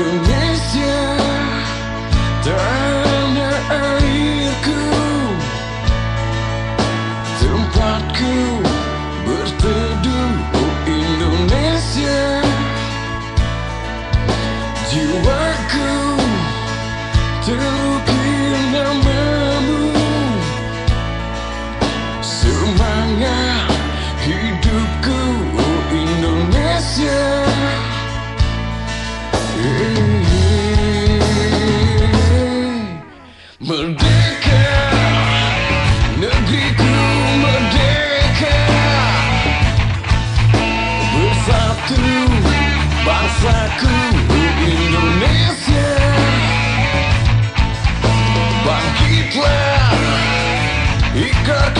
Yeah. Как